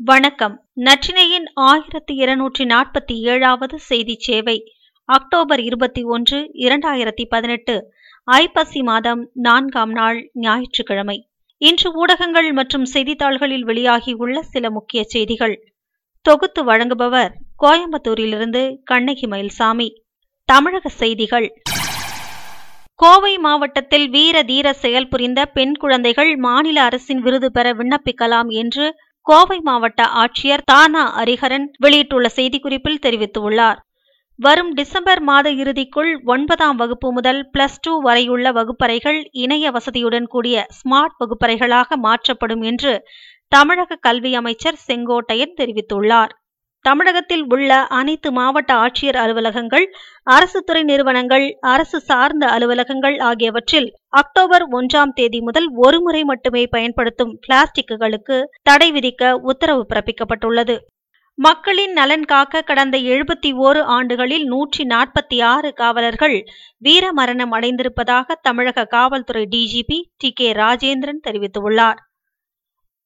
வணக்கம். நற்றினையின் ஆயிரத்தி இருநூற்றி நாற்பத்தி ஏழாவது செய்தி சேவை அக்டோபர் இருபத்தி ஒன்று இரண்டாயிரத்தி பதினெட்டு ஐப்பசி மாதம் நான்காம் நாள் ஞாயிற்றுக்கிழமை. இன்று ஊடகங்கள் மற்றும் செய்தித்தாள்களில் வெளியாகியுள்ள சில முக்கிய செய்திகள். தொகுத்து வழங்குபவர் கோயம்புத்தூரிலிருந்து கண்ணகி மயில்சாமி. தமிழக செய்திகள். கோவை மாவட்டத்தில் வீர தீர செயல் புரிந்த பெண் குழந்தைகள் மாநில அரசின் விருது பெற விண்ணப்பிக்கலாம் என்று கோவை மாவட்ட ஆட்சியர் தானா ஹரிஹரன் வெளியிட்டுள்ள செய்திக்குறிப்பில் தெரிவித்துள்ளார். வரும் டிசம்பர் மாத இறுதிக்குள் ஒன்பதாம் வகுப்பு முதல் பிளஸ் டூ வரையுள்ள வகுப்பறைகள் இணைய வசதியுடன் கூடிய ஸ்மார்ட் வகுப்பறைகளாக மாற்றப்படும் என்று தமிழக கல்வி அமைச்சர் செங்கோட்டையன் தெரிவித்துள்ளார். தமிழகத்தில் உள்ள அனைத்து மாவட்ட ஆட்சியர் அலுவலகங்கள் அரசு துறை நிறுவனங்கள் அரசு சார்ந்த அலுவலகங்கள் ஆகியவற்றில் அக்டோபர் ஒன்றாம் தேதி முதல் ஒருமுறை மட்டுமே பயன்படுத்தும் பிளாஸ்டிக்குகளுக்கு தடை விதிக்க உத்தரவு பிறப்பிக்கப்பட்டுள்ளது. மக்களின் நலன் காக்க கடந்த எழுபத்தி ஓரு ஆண்டுகளில் நூற்றி நாற்பத்தி ஆறு காவலர்கள் வீரமரணம் அடைந்திருப்பதாக தமிழக காவல்துறை டிஜிபி டி கே ராஜேந்திரன் தெரிவித்துள்ளார்.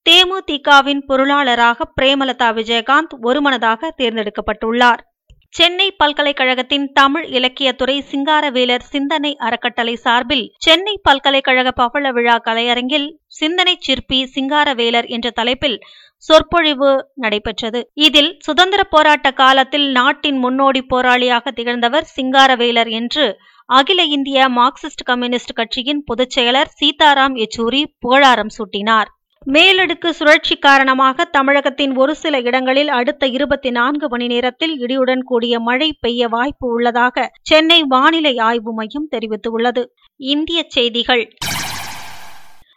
தேமுதிகவின் பொருளாளராக பிரேமலதா விஜயகாந்த் ஒருமனதாக தேர்ந்தெடுக்கப்பட்டுள்ளார். சென்னை பல்கலைக்கழகத்தின் தமிழ் இலக்கியத்துறை சிங்காரவேலர் சிந்தனை அறக்கட்டளை சார்பில் சென்னை பல்கலைக்கழக பவள விழா கலையரங்கில் சிந்தனை சிற்பி சிங்காரவேலர் என்ற தலைப்பில் சொற்பொழிவு நடைபெற்றது. இதில் சுதந்திர போராட்ட காலத்தில் நாட்டின் முன்னோடி போராளியாக திகழ்ந்தவர் சிங்காரவேலர் என்று அகில இந்திய மார்க்சிஸ்ட் கம்யூனிஸ்ட் கட்சியின் பொதுச் செயலர் சீதாராம் யெச்சூரி புகழாரம் சூட்டினார். மேலடுக்கு சுழற்சி காரணமாக தமிழகத்தின் ஒரு சில இடங்களில் அடுத்த இருபத்தி நான்கு மணி நேரத்தில் இடியுடன் கூடிய மழை பெய்ய வாய்ப்பு உள்ளதாக சென்னை வானிலை ஆய்வு மையம் தெரிவித்துள்ளது. இந்திய செய்திகள்.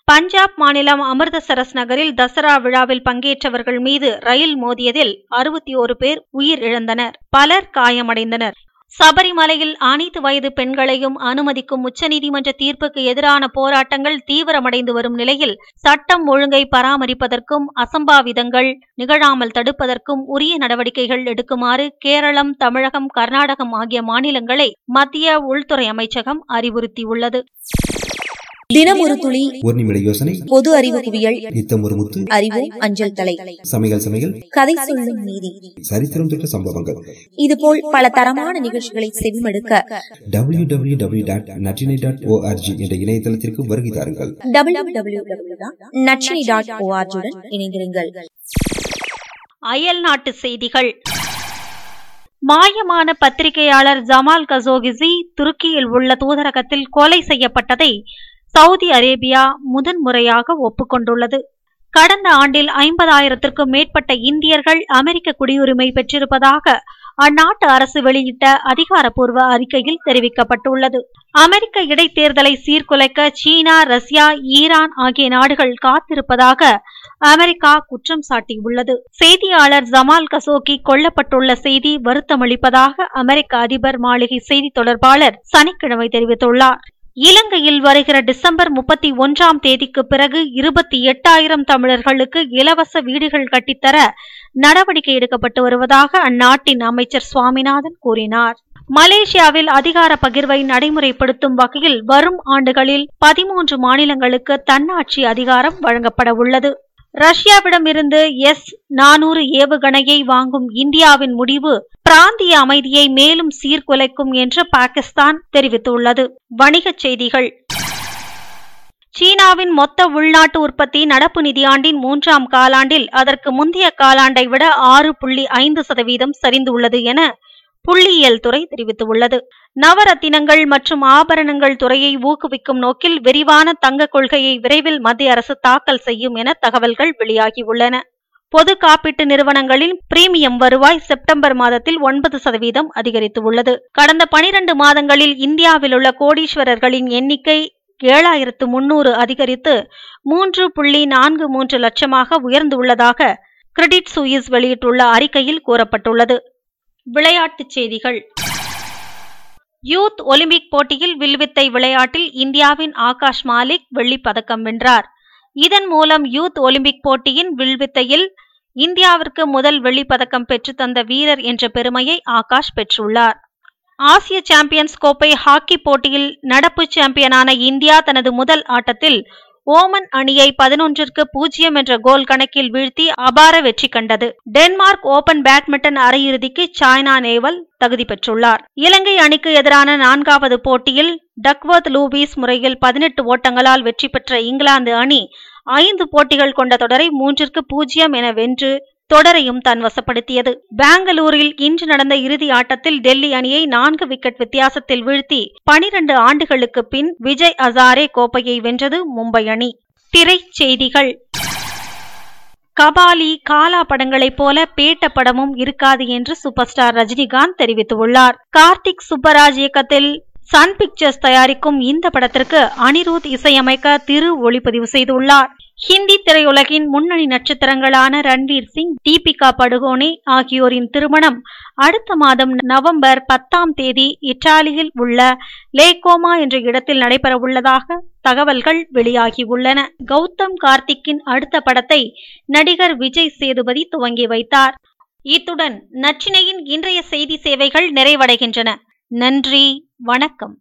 பஞ்சாப் மாநிலம் அமிர்தசரஸ் நகரில் தசரா விழாவில் பங்கேற்றவர்கள் மீது ரயில் மோதியதில் அறுபத்தி ஒரு பேர் உயிரிழந்தனர் பலர் காயமடைந்தனர். சபரிமலையில் அனைத்து வயது பெண்களையும் அனுமதிக்கும் உச்சநீதிமன்ற தீர்ப்புக்கு எதிரான போராட்டங்கள் தீவிரமடைந்து வரும் நிலையில் சட்டம் ஒழுங்கை பராமரிப்பதற்கும் அசம்பாவிதங்கள் நிகழாமல் தடுப்பதற்கும் உரிய நடவடிக்கைகள் எடுக்குமாறு கேரளம் தமிழகம் கர்நாடகம் ஆகிய மாநிலங்களை மத்திய உள்துறை அமைச்சகம் அறிவுறுத்தியுள்ளது. தினம் ஒரு துளி ஒரு நிமிட யோசனை பொது அறிவு குவியல் நித்தம் ஒரு முத்து அறிவோம் அஞ்சல் தலை சமையல் சமையல் கதை சொல்லும் நீதி. சரித்திரம் தொட்ட சம்பவங்கள். இதுபோல் பல தரமான நிகழ்ச்சிகளை செவிமடுக்க W W W dot Natrinai dot ORG என்ற இணையதளத்திற்கு வருகை தாருங்கள். டபிள்யூ டபிள்யூ டபிள்யூ நச்சினி டாட் ஓஆர்ஜியுடன் இணைந்திருங்கள். அயல் நாட்டு செய்திகள். மாயமான பத்திரிகையாளர் ஜமால் கசோகிசி துருக்கியில் உள்ள தூதரகத்தில் கொலை செய்யப்பட்டதை சவுதி அரேபியா முதன்முறையாக ஒப்புக்கொண்டுள்ளது. கடந்த ஆண்டில் ஐம்பதாயிரத்திற்கும் மேற்பட்ட இந்தியர்கள் அமெரிக்க குடியுரிமை பெற்றிருப்பதாக அந்நாட்டு அரசு வெளியிட்ட அதிகாரப்பூர்வ அறிக்கையில் தெரிவிக்கப்பட்டுள்ளது. அமெரிக்க இடைத்தேர்தலை சீர்குலைக்க சீனா ரஷ்யா ஈரான் ஆகிய நாடுகள் காத்திருப்பதாக அமெரிக்கா குற்றம் சாட்டியுள்ளது. செய்தியாளர் ஜமால் கசோகி கொல்லப்பட்டுள்ள செய்தி வருத்தமளிப்பதாக அமெரிக்க அதிபர் மாளிகை செய்தி தொடர்பாளர் சனிக்கிழமை தெரிவித்துள்ளார். இலங்கையில் வருகிற டிசம்பர் முப்பத்தி ஒன்றாம் தேதிக்கு பிறகு இருபத்தி எட்டாயிரம் தமிழர்களுக்கு இலவச வீடுகள் கட்டித்தர நடவடிக்கை எடுக்கப்பட்டு வருவதாக அந்நாட்டின் அமைச்சர் சுவாமிநாதன் கூறினார். மலேசியாவில் அதிகார பகிர்வை நடைமுறைப்படுத்தும் வகையில் வரும் ஆண்டுகளில் பதிமூன்று மாநிலங்களுக்கு தன்னாட்சி அதிகாரம் வழங்கப்பட உள்ளது ரஷ்யாவிடமிருந்து எஸ் நானூறு ஏவுகணையை வாங்கும் இந்தியாவின் முடிவு பிராந்திய அமைதியை மேலும் சீர்குலைக்கும் என்று பாகிஸ்தான் தெரிவித்துள்ளது. வணிகச் செய்திகள். சீனாவின் மொத்த உள்நாட்டு உற்பத்தி நடப்பு நிதியாண்டின் மூன்றாம் காலாண்டில் அதற்கு முந்தைய காலாண்டை விட ஆறு புள்ளி ஐந்து சதவீதம் சரிந்துள்ளது என புள்ளியியல் துறை தெரிவித்துள்ளது. நவரத்தினங்கள் மற்றும் ஆபரணங்கள் துறையை ஊக்குவிக்கும் நோக்கில் விரிவான தங்க கொள்கையை விரைவில் மத்திய அரசு தாக்கல் செய்யும் என தகவல்கள் வெளியாகியுள்ளன. பொது காப்பீட்டு நிறுவனங்களின் பிரீமியம் வருவாய் செப்டம்பர் மாதத்தில் ஒன்பது சதவீதம் அதிகரித்துள்ளது. கடந்த பனிரண்டு மாதங்களில் இந்தியாவில் உள்ள கோடீஸ்வரர்களின் எண்ணிக்கை ஏழாயிரத்து முன்னூறு அதிகரித்து மூன்று புள்ளி நான்கு மூன்று லட்சமாக உயர்ந்துள்ளதாக கிரெடிட் சுயிஸ் வெளியிட்டுள்ள அறிக்கையில் கூறப்பட்டுள்ளது. விளையாட்டுச் செய்திகள். யூத் ஒலிம்பிக் போட்டியில் வில்வித்தை விளையாட்டில் இந்தியாவின் ஆகாஷ் மாலிக் வெள்ளிப் பதக்கம் வென்றார். இதன் மூலம் யூத் ஒலிம்பிக் போட்டியின் வில்வித்தையில் இந்தியாவிற்கு முதல் வெள்ளிப் பதக்கம் பெற்றுத்தந்த வீரர் என்ற பெருமையை ஆகாஷ் பெற்றுள்ளார். ஆசிய சாம்பியன்ஸ் கோப்பை ஹாக்கி போட்டியில் நடப்பு சாம்பியனான இந்தியா தனது முதல் ஆட்டத்தில் ஓமன் அணியை பதினொன்றிற்கு பூஜ்ஜியம் என்ற கோல் கணக்கில் வீழ்த்தி அபார வெற்றி கண்டது. டென்மார்க் ஓபன் பேட்மிண்டன் அரையிறுதிக்கு சாய்னா நேவல் தகுதி பெற்றுள்ளார். இலங்கை அணிக்கு எதிரான நான்காவது போட்டியில் டக்வர்த் லூபீஸ் முறையில் பதினெட்டு ஓட்டங்களால் வெற்றி பெற்ற இங்கிலாந்து அணி ஐந்து போட்டிகள் கொண்ட தொடரை மூன்றிற்கு பூஜ்ஜியம் என வென்று தொடரையும் தன் வசப்படுத்தியது. பெங்களூரில் இன்று நடந்த இறுதி ஆட்டத்தில் டெல்லி அணியை நான்கு விக்கெட் வித்தியாசத்தில் வீழ்த்தி பனிரண்டு ஆண்டுகளுக்கு பின் விஜய் அசாரே கோப்பையை வென்றது மும்பை அணி. திரைச்செய்திகள் கபாலி காலா படங்களைப் போல பேட்ட படமும் இருக்காது என்று சூப்பர் ஸ்டார் ரஜினிகாந்த் தெரிவித்துள்ளார். கார்த்திக் சுப்பராஜ் இயக்கத்தில் சன் பிக்சர்ஸ் தயாரிக்கும் இந்த படத்திற்கு அனிருத் இசையமைக்க திரு ஒளிப்பதிவு செய்துள்ளார். ஹிந்தி திரையுலகின் முன்னணி நட்சத்திரங்களான ரன்வீர் சிங் தீபிகா படுகோனே ஆகியோரின் திருமணம் அடுத்த மாதம் நவம்பர் பத்தாம் தேதி இத்தாலியில் உள்ள லேகோமா என்ற இடத்தில் நடைபெற உள்ளதாக தகவல்கள் வெளியாகியுள்ளன. கௌதம் கார்த்திக்கின் அடுத்த படத்தை நடிகர் விஜய் சேதுபதி துவங்கி வைத்தார். இத்துடன் நச்சினையின் இன்றைய செய்தி சேவைகள் நிறைவடைகின்றன. நன்றி வணக்கம்.